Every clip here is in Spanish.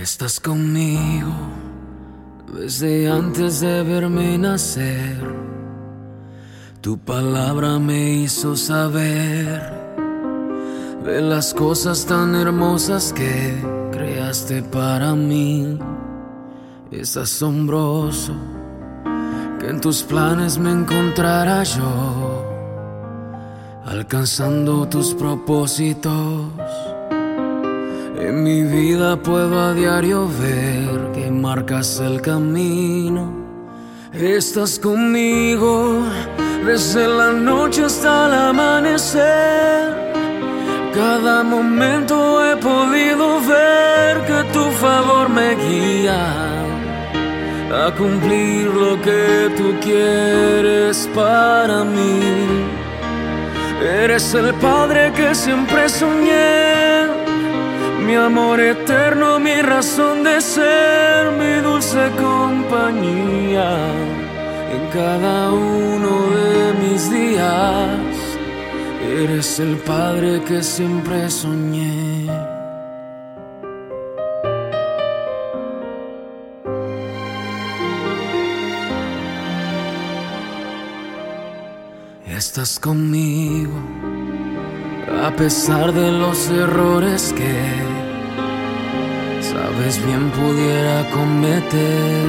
Estás conmigo desde antes de verme nacer. Tu palabra me hizo saber de las cosas tan hermosas que creaste para mí. Es asombroso que en tus planes me encontrara yo, alcanzando tus propósitos en mi vida puedo a diario ver que marcas el camino. Estás conmigo desde la noche hasta el amanecer. Cada momento he podido ver que tu favor me guía a cumplir lo que tú quieres para mí. Eres el padre que siempre soñé amor eterno, mi razón de ser, mi dulce compañía en cada uno de mis días. Eres el padre que siempre soñé. Estás conmigo a pesar de los errores que sabes bien pudiera cometer.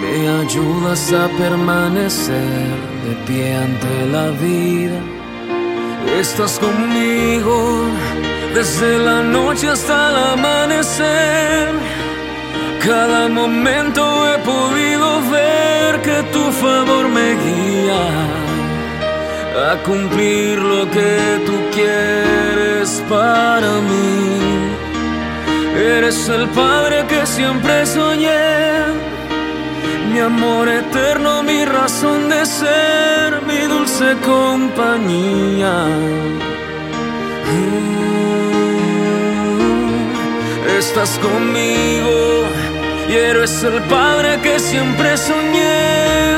Me ayudas a permanecer de pie ante la vida. Estás conmigo desde la noche hasta el amanecer. Cada momento he podido ver que tu favor me guía a cumplir lo que tú quieres para. Eres el Padre que siempre soñé, mi amor eterno, mi razón de ser, mi dulce compañía. Mm, estás conmigo y eres el Padre que siempre soñé,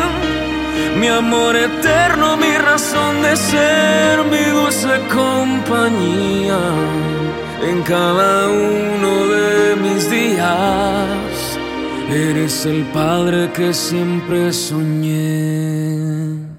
mi amor eterno, mi razón de ser, mi dulce compañía en cada uno de. Eres el Padre que siempre soñé.